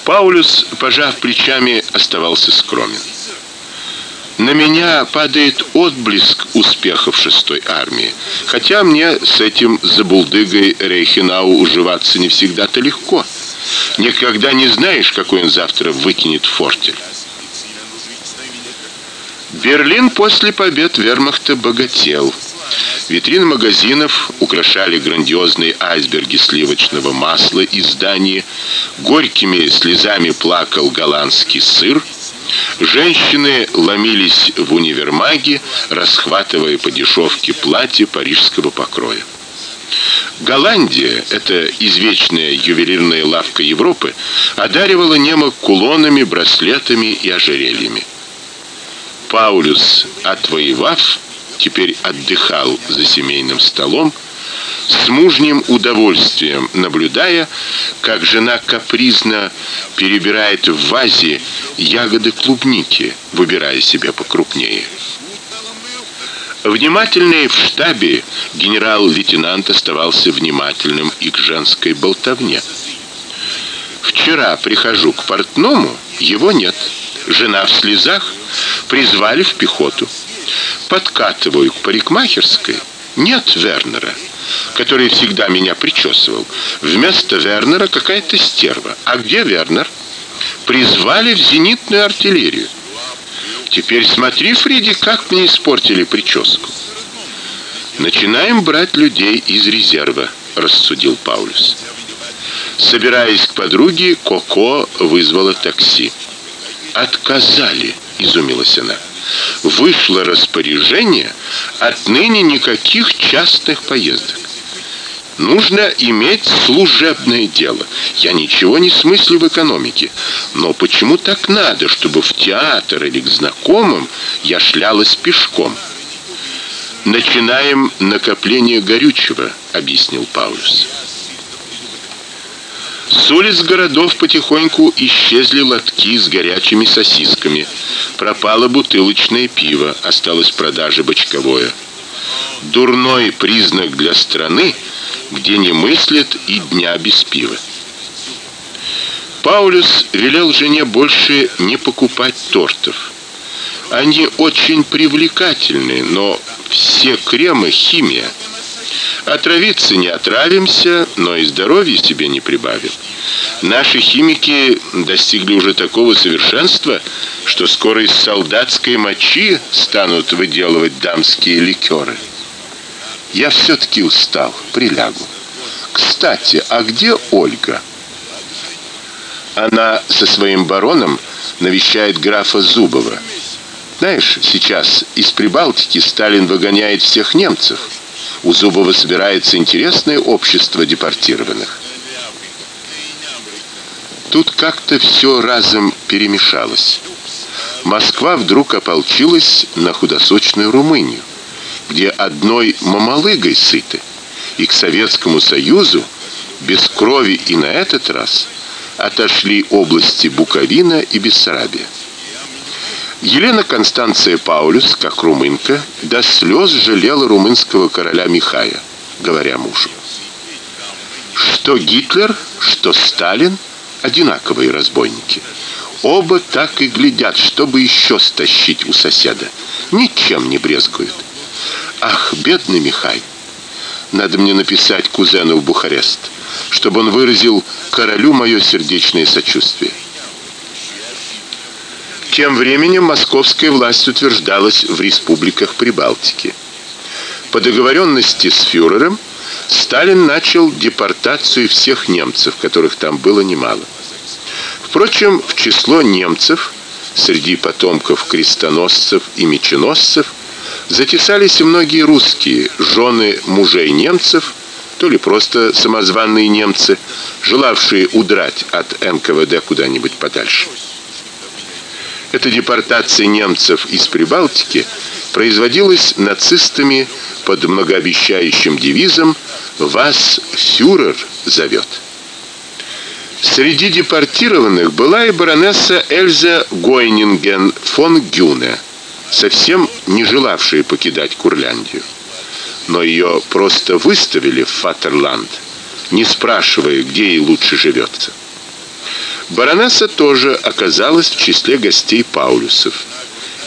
Паулюс, пожав плечами, оставался скромен. На меня падает отблеск успехов шестой армии, хотя мне с этим забулдыгой Рейхенау уживаться не всегда-то легко. Никогда не знаешь, какой он завтра выкинет фортель. Берлин после побед Вермахта богател. Витрины магазинов украшали грандиозные айсберги сливочного масла из Дании, горькими слезами плакал голландский сыр. Женщины ломились в универмаги, расхватывая по дешевке платья парижского покроя. Голландия, это извечная ювелирная лавка Европы, одаривала немок кулонами, браслетами и ожерельями. Паулюс, отвоевав, теперь отдыхал за семейным столом, с мужним удовольствием наблюдая, как жена капризно перебирает в вазе ягоды клубники, выбирая себе покрупнее. Внимательный в штабе генерал-лейтенант оставался внимательным и к женской болтовне. Вчера прихожу к портному, его нет. Жена в слезах, призвали в пехоту. Подкатываю к парикмахерской. Нет Вернера, который всегда меня причесывал. Вместо Вернера какая-то стерва. А где Вернер? Призвали в зенитную артиллерию. Теперь смотри, Фриди, как мне испортили прическу. Начинаем брать людей из резерва, рассудил Паулюс. Собираясь к подруге, Коко вызвала такси. Отказали, изумилась она вышло распоряжение отныне никаких частных поездок. Нужно иметь служебное дело. Я ничего не смыслю в экономике, но почему так надо, чтобы в театр или к знакомым я шлялась пешком? Начинаем накопление горючего, объяснил Паулюс. С улиц городов потихоньку исчезли лотки с горячими сосисками. Пропало бутылочное пиво, осталось продажи бочковое. Дурной признак для страны, где не мыслят и дня без пива. Паулюс велел жене больше не покупать тортов. Они очень привлекательны, но все кремы химия. Отравиться не отравимся, но и здоровья себе не прибавим. Наши химики достигли уже такого совершенства, что скоро из солдатской мочи станут выделывать дамские ликеры. Я все таки устал, прилягу. Кстати, а где Ольга? Она со своим бароном навещает графа Зубова. Знаешь, сейчас из Прибалтики Сталин выгоняет всех немцев у Зубова собирается интересное общество депортированных. Тут как-то все разом перемешалось. Москва вдруг ополчилась на худосочную Румынию, где одной мамалыгой сыты, и к Советскому Союзу без крови и на этот раз отошли области Буковина и Бессарабия. Елена Констанция Паулюс, как румынка, до слез жалела румынского короля Михая, говоря мужу: "Что Гитлер, что Сталин одинаковые разбойники. Оба так и глядят, чтобы еще стащить у соседа. Ничем не брезгуют. Ах, бедный Михай. Надо мне написать кузену в Бухарест, чтобы он выразил королю мое сердечное сочувствие. Тем временем московская власть утверждалась в республиках Прибалтики. По договоренности с фюрером Сталин начал депортацию всех немцев, которых там было немало. Впрочем, в число немцев среди потомков крестоносцев и меченосцев затесались и многие русские, жены мужей немцев, то ли просто самозваные немцы, желавшие удрать от НКВД куда-нибудь подальше. Эта депортация немцев из Прибалтики производилась нацистами под многообещающим девизом «Вас фюрер зовет». Среди депортированных была и баронесса Эльза Гойнинген фон Гюне, совсем не желавшая покидать Курляндию. Но ее просто выставили в Фатерланд, не спрашивая, где ей лучше живется. Баронесса тоже оказалась в числе гостей Паулюсов.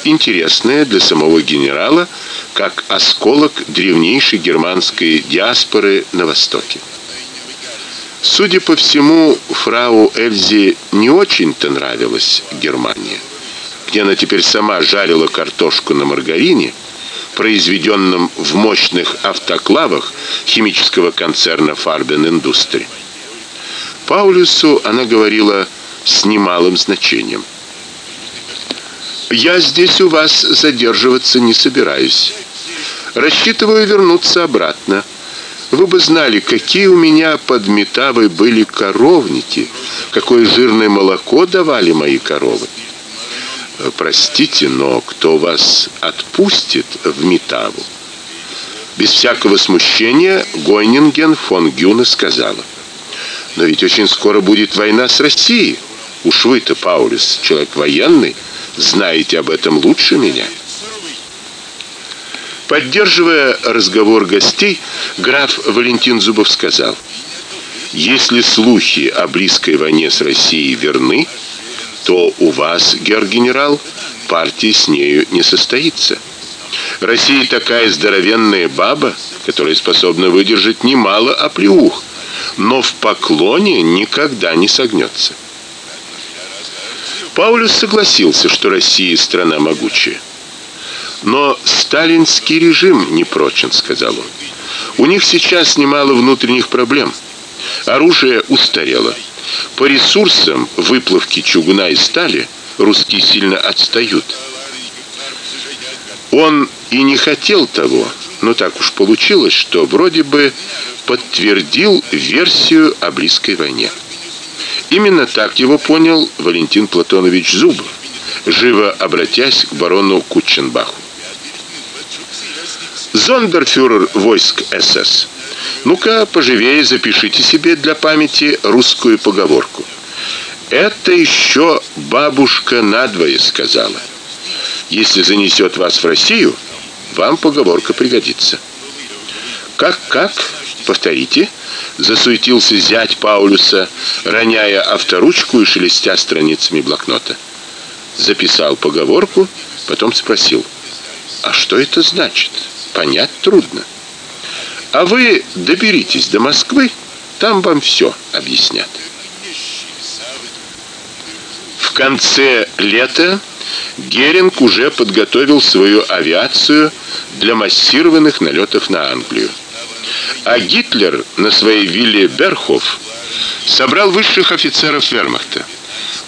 Интересная для самого генерала, как осколок древнейшей германской диаспоры на востоке. Судя по всему, фрау Эльзе не очень-то нравилась Германия, где она теперь сама жарила картошку на маргарине, произведенном в мощных автоклавах химического концерна Farben Industrie. Паулюсу она говорила с немалым значением. Я здесь у вас задерживаться не собираюсь. Рассчитываю вернуться обратно. Вы бы знали, какие у меня под Метавой были коровники, какое жирное молоко давали мои коровы. Простите, но кто вас отпустит в Метаву? Без всякого смущения Гойнинген фон Гюне сказала: но ведь очень скоро будет война с Россией. Уж вы-то, Паулюс, человек военный, знаете об этом лучше меня. Поддерживая разговор гостей, граф Валентин Зубов сказал: "Если слухи о близкой войне с Россией верны, то у вас, гер-генерал, партия с нею не состоится. Россия такая здоровенная баба, которая способна выдержать немало оплеух но в поклоне никогда не согнется. Паулюс согласился, что Россия страна могучая. Но сталинский режим не прочен, сказал он. У них сейчас немало внутренних проблем. Оружие устарело. По ресурсам выплавки чугуна и стали русские сильно отстают. Он и не хотел того, но так уж получилось, что вроде бы подтвердил версию о близкой войне. Именно так его понял Валентин Платонович Зубов, живо обратясь к барону Кутченбаху. Зондерфюрер войск СС. Ну-ка, поживее запишите себе для памяти русскую поговорку. Это еще бабушка надвое сказала. Если занесет вас в Россию, вам поговорка пригодится. Как как? Повторите. Засуетился зять Паулюса, роняя авторучку и шелестя страницами блокнота. Записал поговорку, потом спросил: "А что это значит? Понять трудно. А вы доберитесь до Москвы, там вам все объяснят". В конце лета Геринг уже подготовил свою авиацию для массированных налетов на Англию. А Гитлер на своей вилле Берхоф собрал высших офицеров Вермахта.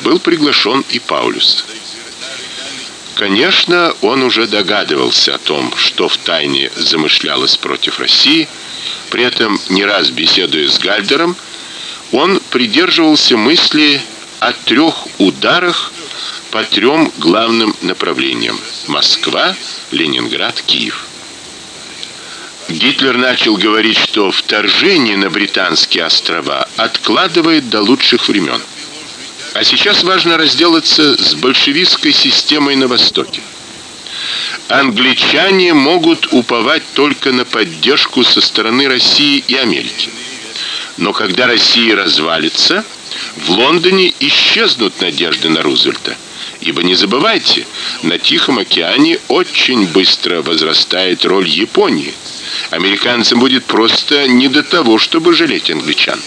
Был приглашен и Паулюс. Конечно, он уже догадывался о том, что в тайне замышлялось против России. При этом не раз беседуя с Гальдером, он придерживался мысли о трех ударах по трем главным направлениям: Москва, Ленинград, Киев. Гитлер начал говорить, что вторжение на британские острова откладывает до лучших времен. А сейчас важно разделаться с большевистской системой на востоке. Англичане могут уповать только на поддержку со стороны России и Америки. Но когда Россия развалится, в Лондоне исчезнут надежды на Рузвельта. Ибо не забывайте, на Тихом океане очень быстро возрастает роль Японии. Американцам будет просто не до того, чтобы жалеть англичан.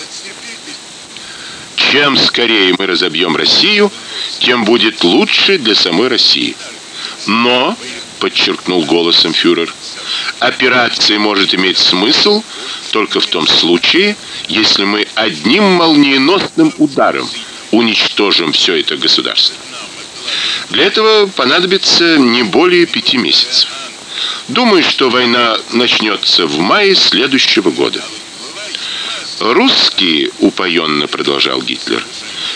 Чем скорее мы разобьем Россию, тем будет лучше для самой России. Но, подчеркнул голосом фюрер, операция может иметь смысл только в том случае, если мы одним молниеносным ударом уничтожим все это государство. Для этого понадобится не более пяти месяцев. Думаю, что война начнется в мае следующего года. Русские, упоенно продолжал Гитлер,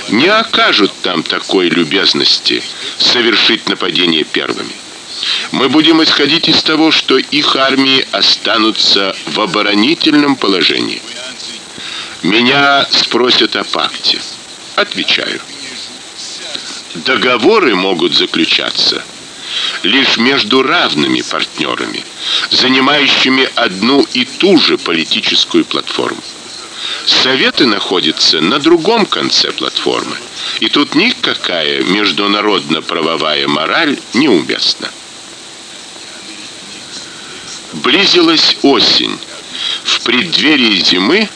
не окажут там такой любезности совершить нападение первыми. Мы будем исходить из того, что их армии останутся в оборонительном положении. Меня спросят о пакте. Отвечаю. Договоры могут заключаться лишь между равными партнерами, занимающими одну и ту же политическую платформу. Советы находятся на другом конце платформы, и тут никакая международно-правовая мораль неуместна. Близилась осень. В преддверии зимы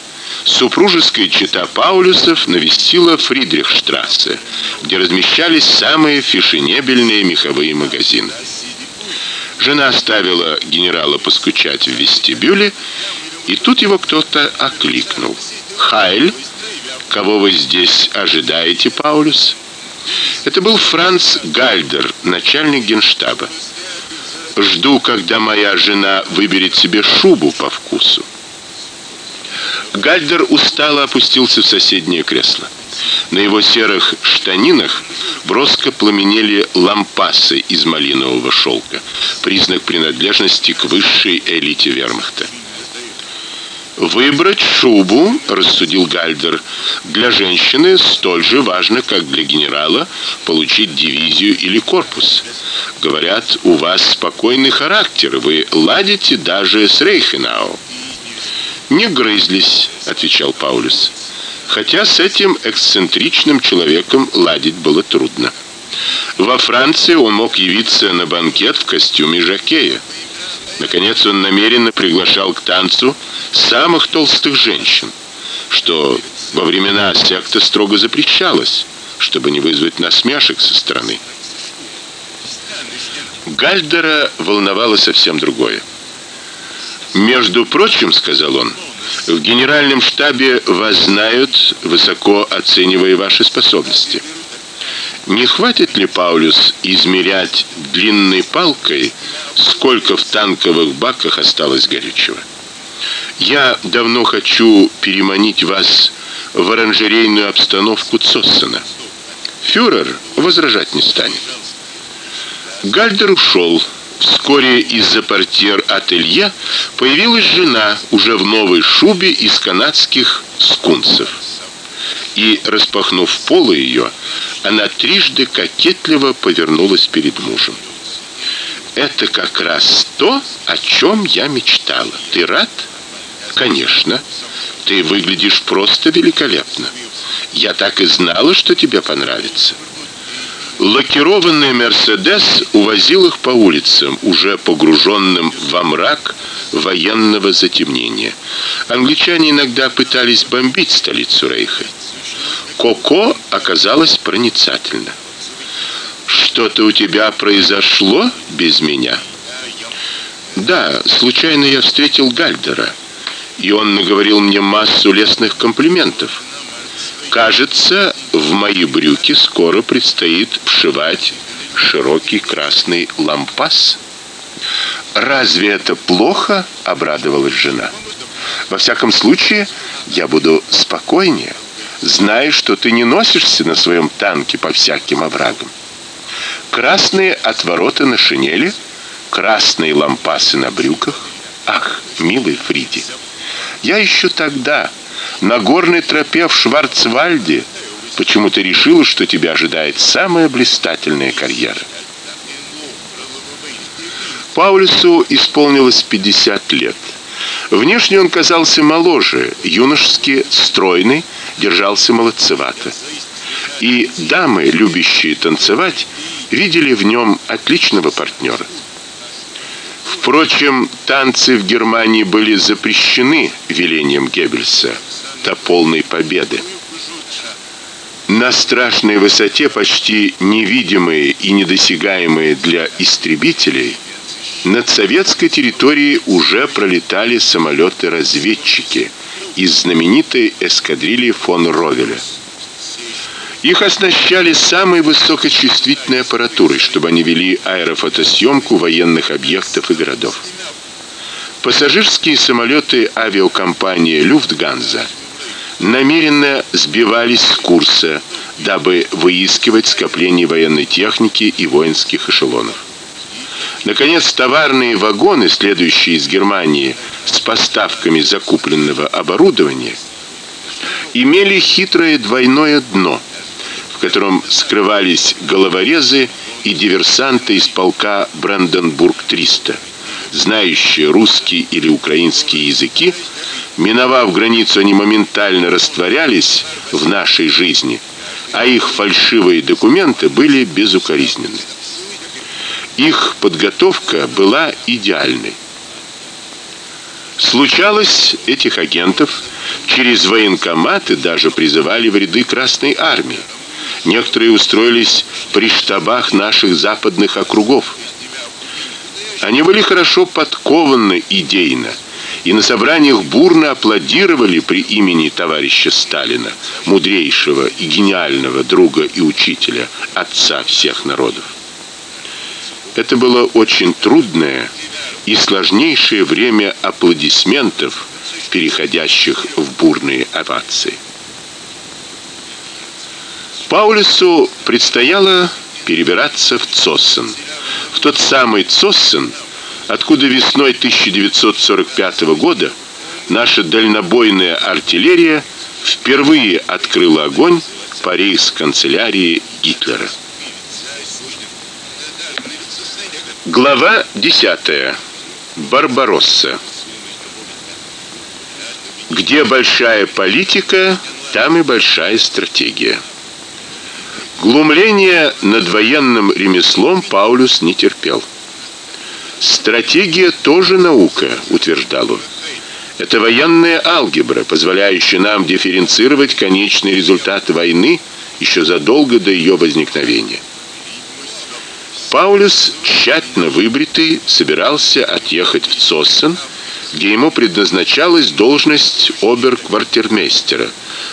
супружеская чета Паулюсов навестила Фридрихштрассе, где размещались самые фешенебельные меховые магазины. Жена оставила генерала поскучать в вестибюле, и тут его кто-то окликнул. "Хайль, кого вы здесь ожидаете, Паулюс?" Это был Франц Гальдер, начальник Генштаба. Жду, когда моя жена выберет себе шубу по вкусу. Гальдер устало опустился в соседнее кресло. На его серых штанинах броско пламенели лампасы из малинового шелка, признак принадлежности к высшей элите вермахта. Выбрать шубу, рассудил Гальдер, для женщины столь же важно, как для генерала получить дивизию или корпус. Говорят, у вас спокойный характер, вы ладите даже с Рейхенау. Не грызлись, отвечал Паулюс. Хотя с этим эксцентричным человеком ладить было трудно. Во Франции он мог явиться на банкет в костюме жокея. Наконец он намеренно приглашал к танцу самых толстых женщин, что во времена секты строго запрещалось, чтобы не вызвать насмешек со стороны. Гальдера волновало совсем другое. Между прочим, сказал он, в генеральном штабе вас знают, высоко оценивая ваши способности. Не хватит ли Паулюс измерять длинной палкой, сколько в танковых баках осталось горючего? Я давно хочу переманить вас в оранжерейную обстановку Цоссена. Фюрер возражать не станет. Гальдер ушел. Вскоре из-за портьер ателье появилась жена уже в новой шубе из канадских скунсов. И распахнув полы ее, она трижды кокетливо повернулась перед мужем. Это как раз то, о чем я мечтала. Ты рад? Конечно. Ты выглядишь просто великолепно. Я так и знала, что тебе понравится. Лакированный Мерседес увозил их по улицам, уже погруженным во мрак военного затемнения. Англичане иногда пытались бомбить столицу Рейха. Коко оказалась проницательна. Что-то у тебя произошло без меня? Да, случайно я встретил Гальдера, и он наговорил мне массу лестных комплиментов. Кажется, в мои брюки скоро предстоит вшивать широкий красный лампас. Разве это плохо? обрадовалась жена. Во всяком случае, я буду спокойнее, зная, что ты не носишься на своем танке по всяким оврагам. Красные отвороты на шинели, красные лампасы на брюках. Ах, милый Фриди. Я еще тогда на горной тропе в Шварцвальде почему-то решила, что тебя ожидает самая блистательная карьера. Паулюсу исполнилось 50 лет. Внешне он казался моложе, юношески стройный, держался молодцевато. И дамы, любящие танцевать, видели в нем отличного партнера. Впрочем, танцы в Германии были запрещены велением Геббельса до полной победы. На страшной высоте, почти невидимые и недосягаемые для истребителей, над советской территорией уже пролетали самолеты-разведчики из знаменитой эскадрильи фон Ровеля. Их оснащали самой высокочувствительной аппаратурой, чтобы они вели аэрофотосъемку военных объектов и городов. Пассажирские самолеты авиакомпании Люфтганза намеренно сбивались с курса, дабы выискивать скопление военной техники и воинских эшелонов. Наконец, товарные вагоны, следующие из Германии с поставками закупленного оборудования, имели хитрое двойное дно – котором скрывались головорезы и диверсанты из полка Бранденбург-300, знающие русский или украинский языки, миновав границу, они моментально растворялись в нашей жизни, а их фальшивые документы были безукоризненны. Их подготовка была идеальной. Случалось, этих агентов через военкоматы даже призывали в ряды Красной армии. Некоторые устроились при штабах наших западных округов. Они были хорошо подкованы идейно и на собраниях бурно аплодировали при имени товарища Сталина, мудрейшего и гениального друга и учителя, отца всех народов. Это было очень трудное и сложнейшее время аплодисментов, переходящих в бурные овации. Паулюсу предстояло перебираться в Цоссен. В тот самый Цоссен, откуда весной 1945 года наша дальнобойная артиллерия впервые открыла огонь по рейхсканцелярии Гитлера. Глава 10. Барбаросса. Где большая политика, там и большая стратегия. Глумление над военным ремеслом Паулюс не терпел. Стратегия тоже наука, утверждал он. Это военная алгебра, позволяющая нам дифференцировать конечный результат войны еще задолго до ее возникновения. Паулюс, тщательно выбритый, собирался отъехать в Цоссен, где ему предназначалась должность оберквартирмейстера,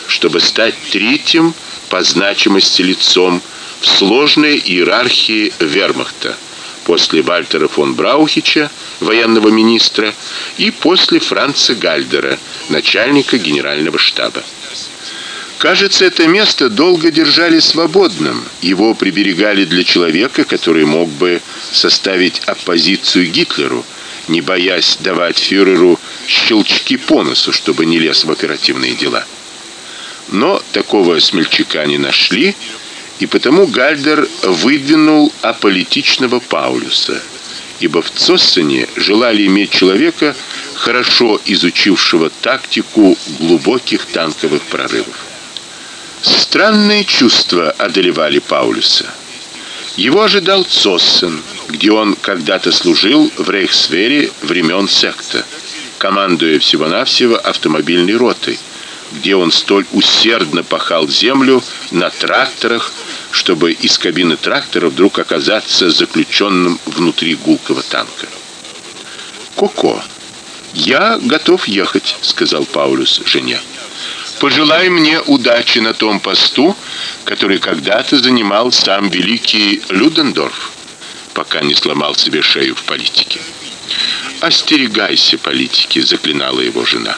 чтобы стать третьим по значимости лицом в сложной иерархии Вермахта после Вальтера фон Браухича, военного министра, и после Франца Гальдера, начальника генерального штаба. Кажется, это место долго держали свободным. Его приберегали для человека, который мог бы составить оппозицию Гитлеру, не боясь давать фюреру щелчки по носу, чтобы не лез в оперативные дела. Но такого смельчака не нашли, и потому Гальдер выдвинул аполитичного Паулюса, ибо в Цоссене желали иметь человека, хорошо изучившего тактику глубоких танковых прорывов. Странные чувства одолевали Паулюса. Его ожидал Цоссен, где он когда-то служил в рейхсвере времен секта, командуя всего-навсего автомобильной ротой где он столь усердно пахал землю на тракторах, чтобы из кабины трактора вдруг оказаться заключенным внутри гулкого танка. Коко, я готов ехать, сказал Паулюс жене. Пожелай мне удачи на том посту, который когда-то занимал сам великий Людендорф, пока не сломал себе шею в политике. Остерегайся политики, заклинала его жена.